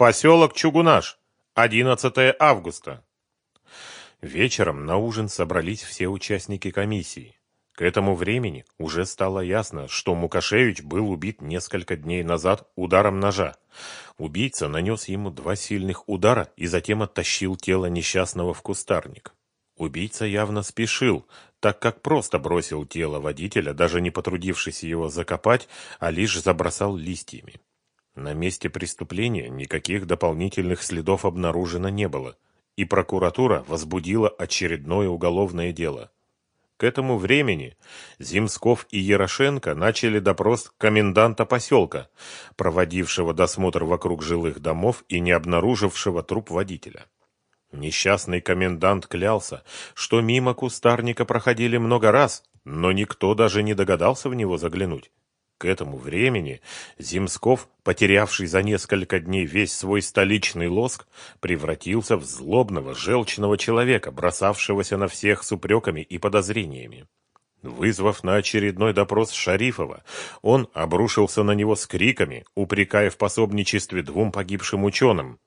Поселок Чугунаш. 11 августа. Вечером на ужин собрались все участники комиссии. К этому времени уже стало ясно, что Мукашевич был убит несколько дней назад ударом ножа. Убийца нанес ему два сильных удара и затем оттащил тело несчастного в кустарник. Убийца явно спешил, так как просто бросил тело водителя, даже не потрудившись его закопать, а лишь забросал листьями. На месте преступления никаких дополнительных следов обнаружено не было, и прокуратура возбудила очередное уголовное дело. К этому времени Зимсков и Ярошенко начали допрос коменданта поселка, проводившего досмотр вокруг жилых домов и не обнаружившего труп водителя. Несчастный комендант клялся, что мимо кустарника проходили много раз, но никто даже не догадался в него заглянуть. К этому времени Зимсков, потерявший за несколько дней весь свой столичный лоск, превратился в злобного, желчного человека, бросавшегося на всех с упреками и подозрениями. Вызвав на очередной допрос Шарифова, он обрушился на него с криками, упрекая в пособничестве двум погибшим ученым,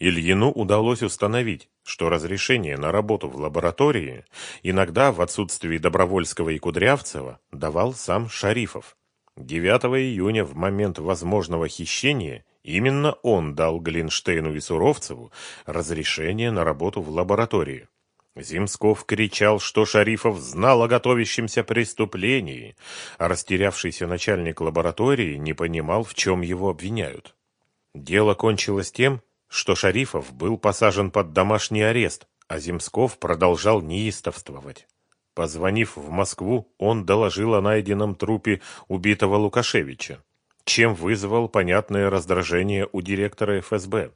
Ильину удалось установить, что разрешение на работу в лаборатории иногда в отсутствии Добровольского и Кудрявцева давал сам Шарифов. 9 июня, в момент возможного хищения, именно он дал Глинштейну и Суровцеву разрешение на работу в лаборатории. Зимсков кричал, что Шарифов знал о готовящемся преступлении, а растерявшийся начальник лаборатории не понимал, в чем его обвиняют. Дело кончилось тем, что Шарифов был посажен под домашний арест, а Земсков продолжал неистовствовать. Позвонив в Москву, он доложил о найденном трупе убитого Лукашевича, чем вызвал понятное раздражение у директора ФСБ.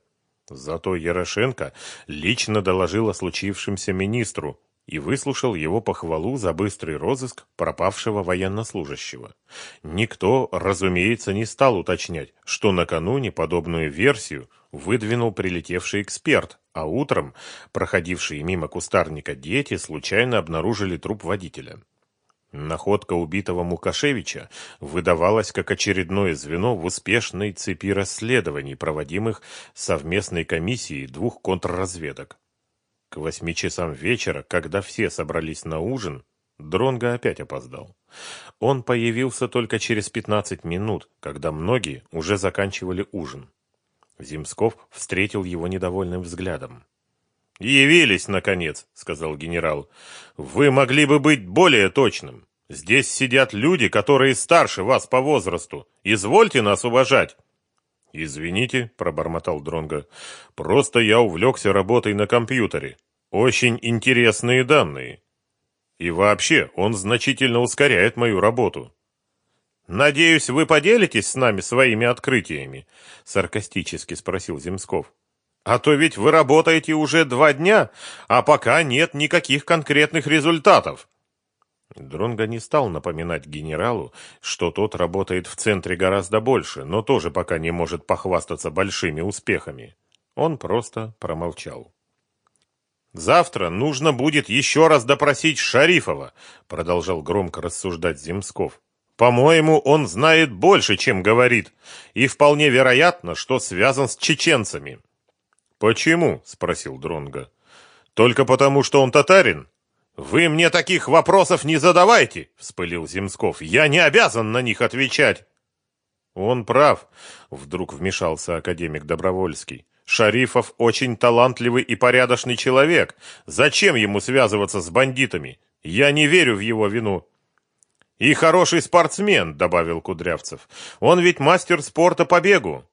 Зато Ярошенко лично доложил о случившемся министру, и выслушал его похвалу за быстрый розыск пропавшего военнослужащего. Никто, разумеется, не стал уточнять, что накануне подобную версию выдвинул прилетевший эксперт, а утром проходившие мимо кустарника дети случайно обнаружили труп водителя. Находка убитого Мукашевича выдавалась как очередное звено в успешной цепи расследований, проводимых совместной комиссией двух контрразведок. К восьми часам вечера, когда все собрались на ужин, Дронго опять опоздал. Он появился только через пятнадцать минут, когда многие уже заканчивали ужин. Зимсков встретил его недовольным взглядом. «Явились, наконец», — сказал генерал. «Вы могли бы быть более точным. Здесь сидят люди, которые старше вас по возрасту. Извольте нас уважать». «Извините», — пробормотал Дронго. «Просто я увлекся работой на компьютере. Очень интересные данные. И вообще, он значительно ускоряет мою работу». «Надеюсь, вы поделитесь с нами своими открытиями?» — саркастически спросил Земсков. «А то ведь вы работаете уже два дня, а пока нет никаких конкретных результатов». Дронго не стал напоминать генералу, что тот работает в центре гораздо больше, но тоже пока не может похвастаться большими успехами. Он просто промолчал. «Завтра нужно будет еще раз допросить Шарифова», — продолжал громко рассуждать Земсков. «По-моему, он знает больше, чем говорит, и вполне вероятно, что связан с чеченцами». «Почему?» — спросил Дронга. «Только потому, что он татарин?» «Вы мне таких вопросов не задавайте!» — вспылил Земсков. «Я не обязан на них отвечать!» «Он прав», — вдруг вмешался академик Добровольский. «Шарифов очень талантливый и порядочный человек. Зачем ему связываться с бандитами? Я не верю в его вину». «И хороший спортсмен», — добавил Кудрявцев. «Он ведь мастер спорта по бегу».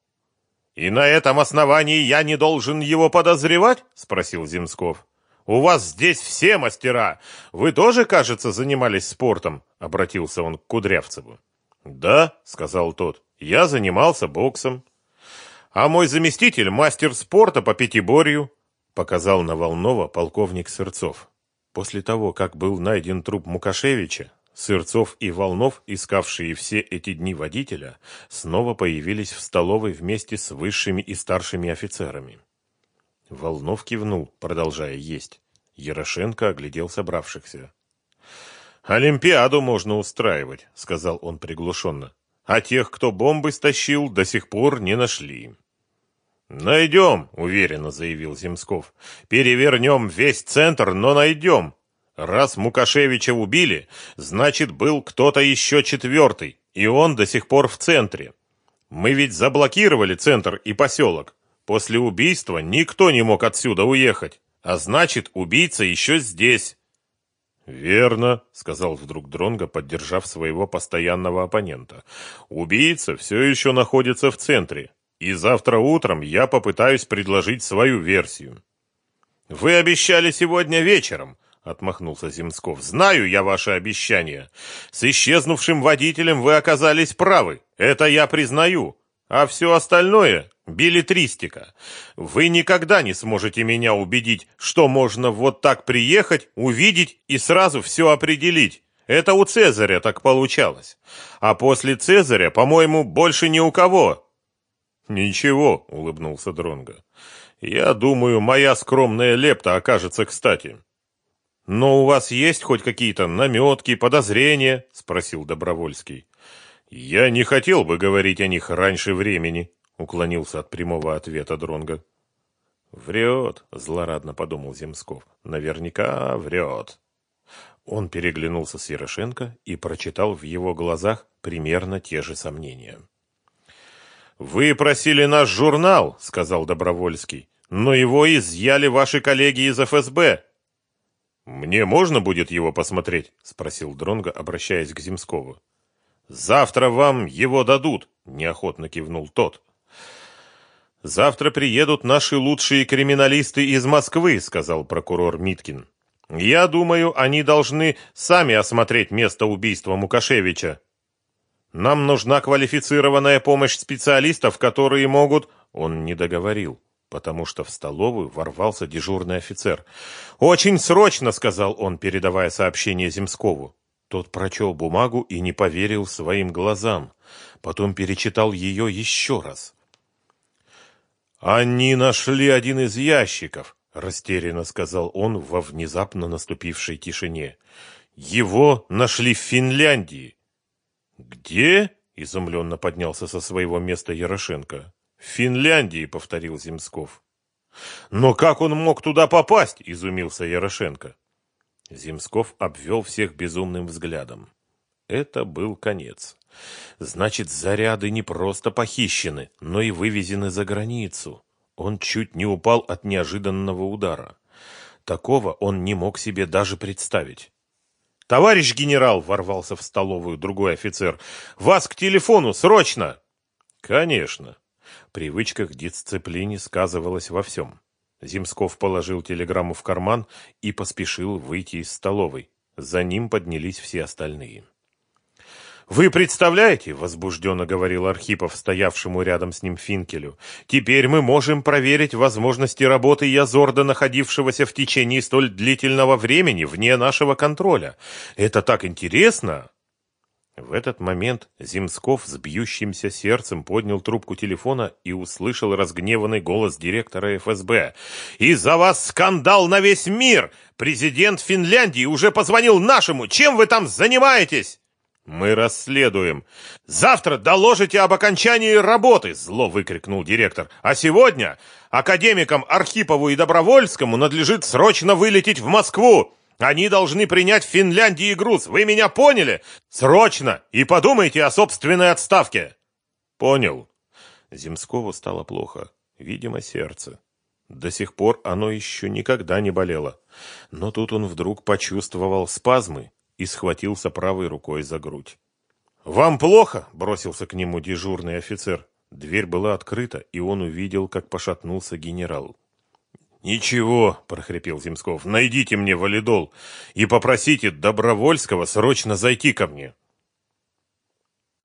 «И на этом основании я не должен его подозревать?» — спросил Земсков. У вас здесь все мастера. Вы тоже, кажется, занимались спортом, обратился он к Кудрявцеву. Да, сказал тот. Я занимался боксом. А мой заместитель мастер спорта по пятиборью, показал на Волнова полковник Сырцов. После того, как был найден труп Мукашевича, Сырцов и Волнов, искавшие все эти дни водителя, снова появились в столовой вместе с высшими и старшими офицерами. Волнов кивнул, продолжая есть. Ярошенко оглядел собравшихся. «Олимпиаду можно устраивать», — сказал он приглушенно. «А тех, кто бомбы стащил, до сих пор не нашли». Найдем, уверенно заявил Земсков. Перевернем весь центр, но найдем. Раз Мукашевича убили, значит, был кто-то еще четвертый, и он до сих пор в центре. Мы ведь заблокировали центр и поселок. После убийства никто не мог отсюда уехать, а значит, убийца еще здесь. Верно, сказал вдруг Дронго, поддержав своего постоянного оппонента. Убийца все еще находится в центре, и завтра утром я попытаюсь предложить свою версию. Вы обещали сегодня вечером, отмахнулся Земсков. Знаю я ваше обещание. С исчезнувшим водителем вы оказались правы. Это я признаю. А все остальное — билетристика. Вы никогда не сможете меня убедить, что можно вот так приехать, увидеть и сразу все определить. Это у Цезаря так получалось. А после Цезаря, по-моему, больше ни у кого. Ничего, улыбнулся Дронга. Я думаю, моя скромная лепта окажется кстати. Но у вас есть хоть какие-то наметки, подозрения? спросил Добровольский. Я не хотел бы говорить о них раньше времени, уклонился от прямого ответа Дронга. Врет, злорадно подумал Земсков. Наверняка врет. Он переглянулся с Ярошенко и прочитал в его глазах примерно те же сомнения. «Вы просили наш журнал», — сказал Добровольский, «но его изъяли ваши коллеги из ФСБ». «Мне можно будет его посмотреть?» — спросил Дронго, обращаясь к Земскову. Завтра вам его дадут, неохотно кивнул тот. Завтра приедут наши лучшие криминалисты из Москвы, сказал прокурор Миткин. Я думаю, они должны сами осмотреть место убийства Мукашевича. Нам нужна квалифицированная помощь специалистов, которые могут, он не договорил, потому что в столовую ворвался дежурный офицер. Очень срочно, сказал он, передавая сообщение Земскову. Тот прочел бумагу и не поверил своим глазам. Потом перечитал ее еще раз. «Они нашли один из ящиков», — растерянно сказал он во внезапно наступившей тишине. «Его нашли в Финляндии». «Где?» — изумленно поднялся со своего места Ярошенко. «В Финляндии», — повторил Земсков. «Но как он мог туда попасть?» — изумился Ярошенко. Земсков обвел всех безумным взглядом. Это был конец. Значит, заряды не просто похищены, но и вывезены за границу. Он чуть не упал от неожиданного удара. Такого он не мог себе даже представить. «Товарищ генерал!» — ворвался в столовую другой офицер. «Вас к телефону! Срочно!» «Конечно!» Привычка к дисциплине сказывалась во всем. Земсков положил телеграмму в карман и поспешил выйти из столовой. За ним поднялись все остальные. «Вы представляете, — возбужденно говорил Архипов, стоявшему рядом с ним Финкелю, — теперь мы можем проверить возможности работы Язорда, находившегося в течение столь длительного времени вне нашего контроля. Это так интересно!» В этот момент Земсков с бьющимся сердцем поднял трубку телефона и услышал разгневанный голос директора ФСБ. «Из-за вас скандал на весь мир! Президент Финляндии уже позвонил нашему! Чем вы там занимаетесь?» «Мы расследуем. Завтра доложите об окончании работы!» Зло выкрикнул директор. «А сегодня академикам Архипову и Добровольскому надлежит срочно вылететь в Москву!» Они должны принять в Финляндии груз. Вы меня поняли? Срочно! И подумайте о собственной отставке. Понял. Земскову стало плохо. Видимо, сердце. До сих пор оно еще никогда не болело. Но тут он вдруг почувствовал спазмы и схватился правой рукой за грудь. «Вам плохо?» – бросился к нему дежурный офицер. Дверь была открыта, и он увидел, как пошатнулся генерал. «Ничего», — прохрипел Земсков, — «найдите мне валидол и попросите Добровольского срочно зайти ко мне».